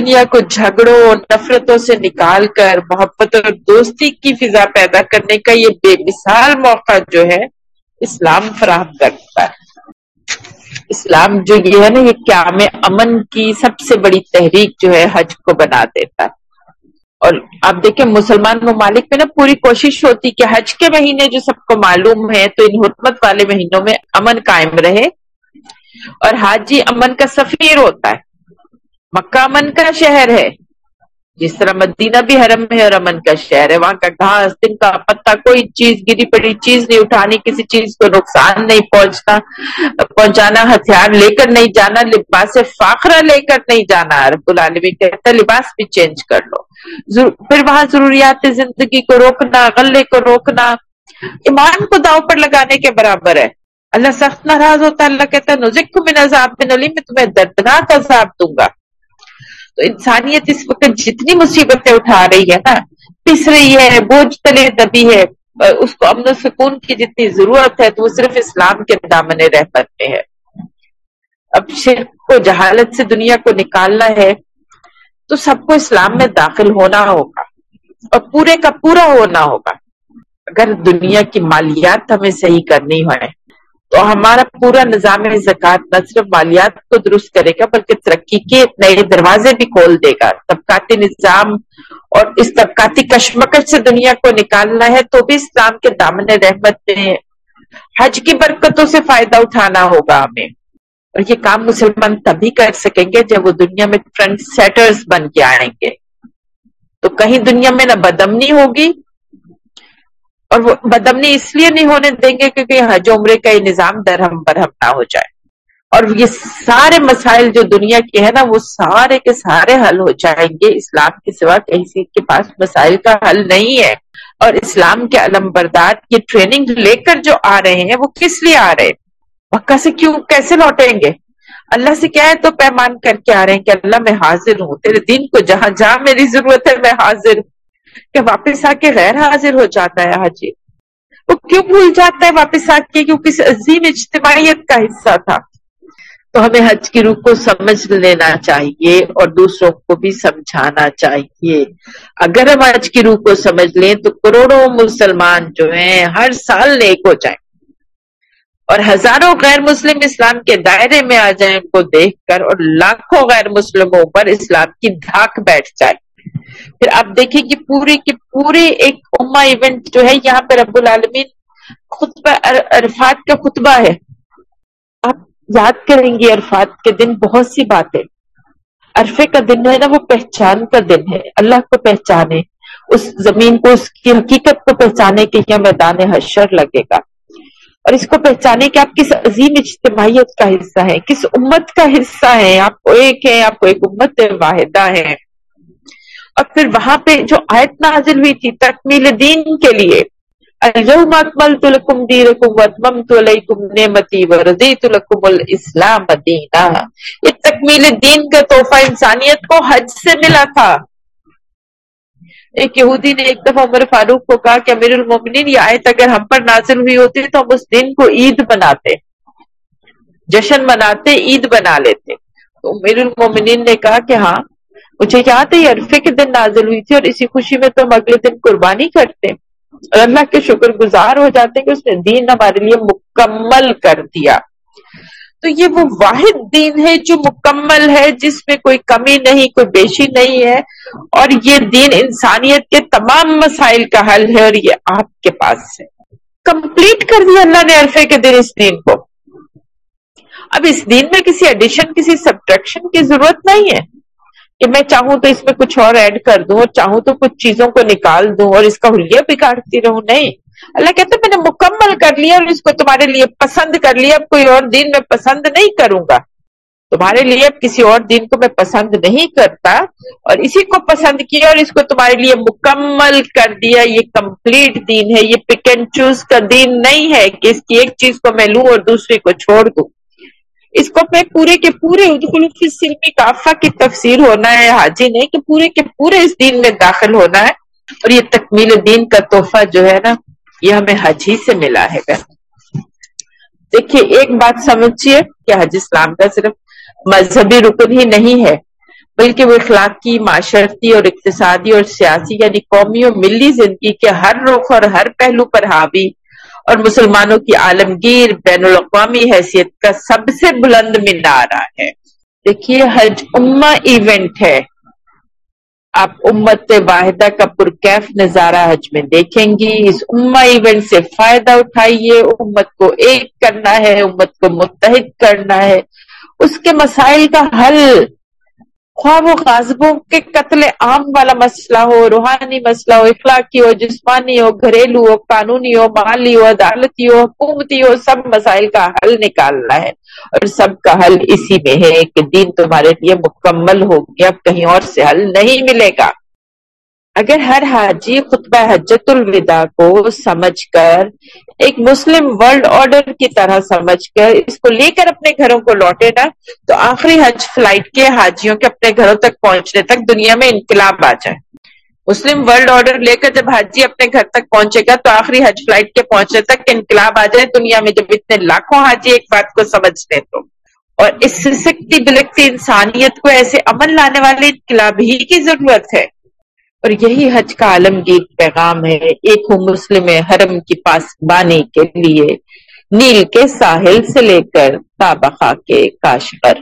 دنیا کو جھگڑوں اور نفرتوں سے نکال کر محبت اور دوستی کی فضا پیدا کرنے کا یہ بے مثال موقع جو ہے، اسلام فراہم کرتا ہے۔ اسلام جو یہ ہے نا، یہ قیام امن کی سب سے بڑی تحریک جو ہے، حج کو بنا دیتا ہے۔ اور آپ دیکھیں مسلمان ممالک میں نا پوری کوشش ہوتی کہ حج کے مہینے جو سب کو معلوم ہے، تو ان حکمت والے مہینوں میں امن قائم رہے۔ اور حاجی امن کا سفیر ہوتا ہے۔ مکہ امن کا شہر ہے۔ جس طرح مدینہ بھی حرم ہے اور امن کا شہر ہے، وہاں کا گھاس، دن کا پتا، کوئی چیز گری پڑی، چیز نہیں اٹھانی، کسی چیز کو نقصان نہیں پہنچنا پہنچانا، ہتھیار لے کر نہیں جانا، لباس فاخرہ لے کر نہیں جانا، رب العالمین کہتا لباس بھی چینج کر لو۔ پھر وہاں ضروریات زندگی کو روکنا، غلے کو روکنا۔ ایمان کو داؤ پر لگانے کے برابر ہے۔ اللہ سخت ناراض ہوتا ہے، اللہ کہتا ہے نزک من عذاب، من علی میں تمہیں دردناک عذاب دوں گا۔ تو انسانیت اس وقت جتنی مصیبتیں اٹھا رہی ہے نا، پس رہی ہے، بوجھ تلے دبی ہے، اس کو امن و سکون کی جتنی ضرورت ہے تو وہ صرف اسلام کے دامن رحمت میں ہے اب شرک کو، جہالت سے دنیا کو نکالنا ہے تو سب کو اسلام میں داخل ہونا ہوگا اور پورے کا پورا ہونا ہوگا۔ اگر دنیا کی مالیات ہمیں صحیح کرنی ہے تو ہمارا پورا نظام زکوٰۃ نہ صرف مالیات کو درست کرے گا، بلکہ ترقی کے نئے دروازے بھی کھول دے گا۔ طبقاتی نظام اور اس طبقاتی کشمکش سے دنیا کو نکالنا ہے، تو بھی اسلام کے دامن رحمت میں حج کی برکتوں سے فائدہ اٹھانا ہوگا ہمیں۔ اور یہ کام مسلمان تبھی کر سکیں گے جب وہ دنیا میں فرنٹ سیٹرز بن کے آئیں گے۔ تو کہیں دنیا میں نہ بدمنی ہوگی اور وہ بدمنی اس لیے نہیں ہونے دیں گے کیونکہ ہاں، حج عمرے کا یہ نظام درہم برہم نہ ہو جائے۔ اور یہ سارے مسائل جو دنیا کے ہیں نا، وہ سارے کے سارے حل ہو جائیں گے۔ اسلام کے سوا کسی کے پاس مسائل کا حل نہیں ہے۔ اور اسلام کے علم بردار یہ ٹریننگ لے کر جو آ رہے ہیں، وہ کس لیے آ رہے ہیں؟ مکہ سے کیوں، کیسے لوٹیں گے؟ اللہ سے کیا ہے تو پیمان کر کے آ رہے ہیں کہ اللہ میں حاضر ہوں، تیرے دین کو جہاں جہاں میری ضرورت ہے میں حاضر ہوں۔ کہ واپس آ کے غیر حاضر ہو جاتا ہے حاجی۔ وہ کیوں بھول جاتا ہے واپس آ کے؟ کیوں کس عظیم اجتماعیت کا حصہ تھا۔ تو ہمیں حج کی روح کو سمجھ لینا چاہیے اور دوسروں کو بھی سمجھانا چاہیے۔ اگر ہم حج کی روح کو سمجھ لیں تو کروڑوں مسلمان جو ہیں ہر سال نیک ہو جائیں۔ اور ہزاروں غیر مسلم اسلام کے دائرے میں آ جائیں ان کو دیکھ کر اور لاکھوں غیر مسلموں پر اسلام کی دھاک بیٹھ جائے۔ پھر آپ دیکھیں کہ پورے کے پورے ایک اما ایونٹ جو ہے یہاں پہ رب العالمین خطبہ عرفات کا خطبہ ہے۔ آپ یاد کریں گے عرفات کے دن بہت سی باتیں۔ عرفے کا دن ہے نا وہ پہچان کا دن ہے۔ اللہ کو پہچانے، اس زمین کو، اس کی حقیقت کو پہچانے کے یہ میدان حشر لگے گا۔ اور اس کو پہچانے کہ آپ کس عظیم اجتماعیت کا حصہ ہیں، کس امت کا حصہ ہیں؟ آپ کو ایک ہے آپ کو ایک امت واحدہ ہے اور پھر وہاں پہ جو آیت نازل ہوئی تھی تکمیل دین کے لیے الاسلام دینا۔ یہ تکمیل دین کا تحفہ انسانیت کو حج سے ملا تھا۔ ایک یہودی نے ایک دفعہ عمر فاروق کو کہا کہ امیر المومنین، یہ آیت اگر ہم پر نازل ہوئی ہوتی تو ہم اس دن کو عید بناتے جشن مناتے، عید بنا لیتے۔ تو امیر المومنین نے کہا کہ ہاں مجھے یاد ہے یہ عرفے کے دن نازل ہوئی تھی اور اسی خوشی میں تو ہم اگلے دن قربانی کرتے اور اللہ کے شکر گزار ہو جاتے کہ اس نے دین ہمارے لیے مکمل کر دیا۔ تو یہ وہ واحد دین ہے جو مکمل ہے، جس میں کوئی کمی نہیں، کوئی بیشی نہیں ہے۔ اور یہ دین انسانیت کے تمام مسائل کا حل ہے اور یہ آپ کے پاس ہے۔ کمپلیٹ کر دیا اللہ نے عرفے کے دن اس دین کو۔ اب اس دین میں کسی ایڈیشن کسی سبٹریکشن کی ضرورت نہیں ہے۔ کہ میں چاہوں تو اس میں کچھ اور ایڈ کر دوں اور چاہوں تو کچھ چیزوں کو نکال دوں اور اس کا حلیہ بگاڑتی رہوں۔ نہیں۔ اللہ کہتے میں نے مکمل کر لیا اور اس کو تمہارے لیے پسند کر لیا، اب کوئی اور دین میں پسند نہیں کروں گا۔ تمہارے لیے اب کسی اور دین کو میں پسند نہیں کرتا اور اسی کو پسند کیا اور اس کو تمہارے لیے مکمل کر دیا۔ یہ کمپلیٹ دین ہے، یہ پک اینڈ چوز کا دین نہیں ہے کہ اس کی ایک چیز کو میں لوں اور دوسری کو چھوڑ دوں۔ اس کو میں پورے کے پورے سلمی کافا کی تفسیر ہونا ہے، حاجی نے کہ پورے کے پورے اس دین میں داخل ہونا ہے۔ اور یہ تکمیل دین کا تحفہ جو ہے نا، یہ ہمیں حج ہی سے ملا ہے۔ دیکھیے، ایک بات سمجھیے کہ حج اسلام کا صرف مذہبی رکن ہی نہیں ہے، بلکہ وہ اخلاقی، معاشرتی اور اقتصادی اور سیاسی یعنی قومی اور ملی زندگی کے ہر رخ اور ہر پہلو پر حاوی اور مسلمانوں کی عالمگیر بین الاقوامی حیثیت کا سب سے بلند مینارہ ہے۔ دیکھیے، حج امہ ایونٹ ہے۔ آپ امت واحدہ کا پرکیف نظارہ حج میں دیکھیں گی۔ اس امہ ایونٹ سے فائدہ اٹھائیے۔ امت کو ایک کرنا ہے، امت کو متحد کرنا ہے۔ اس کے مسائل کا حل خواہ وہ غازبوں کے قتل عام والا مسئلہ ہو، روحانی مسئلہ ہو، اخلاقی ہو، جسمانی ہو، گھریلو ہو، قانونی ہو، مالی ہو، عدالتی ہو، حکومتی ہو، سب مسائل کا حل نکالنا ہے۔ اور سب کا حل اسی میں ہے کہ دین تمہارے لیے مکمل ہو گیا، کہیں اور سے حل نہیں ملے گا۔ اگر ہر حاجی خطبہ حجت الوداع کو سمجھ کر ایک مسلم ورلڈ آرڈر کی طرح سمجھ کر اس کو لے کر اپنے گھروں کو لوٹے نا، تو آخری حج فلائٹ کے حاجیوں کے اپنے گھروں تک پہنچنے تک دنیا میں انقلاب آ جائے۔ مسلم ورلڈ آرڈر لے کر جب حاجی اپنے گھر تک پہنچے گا، تو آخری حج فلائٹ کے پہنچنے تک انقلاب آ جائے۔ دنیا میں جب اتنے لاکھوں حاجی ایک بات کو سمجھتے تو۔ اور اس سکتی بلکتی انسانیت کو ایسے عمل لانے والے انقلاب ہی کی ضرورت ہے۔ اور یہی حج کا عالمگیر پیغام ہے، ایک ہوں مسلم حرم کی پاس بانی کے لیے، نیل کے ساحل سے لے کر تابخا کے کاشغر